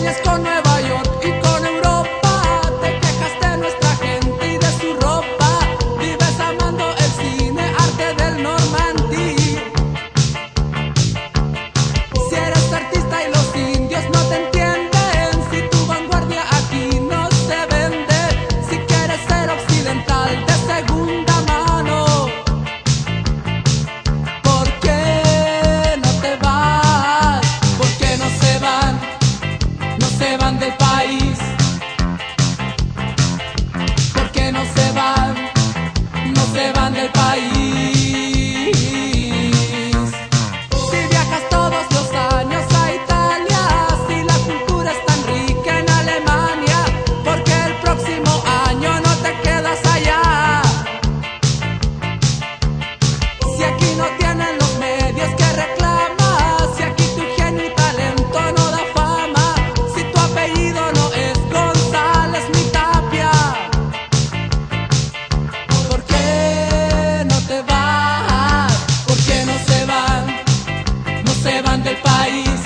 sueñas con van del país? ¿Por qué no se van? No se van del país. Si viajas todos los años a Italia, si la cultura es tan rica en Alemania, porque el próximo año no te quedas allá? Si aquí no tienen país.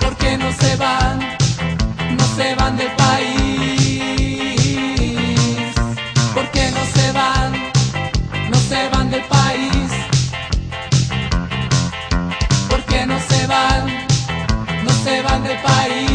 Porque no se van, no se van del país. Porque no se van, no se van del país. Porque no se van, no se van del país.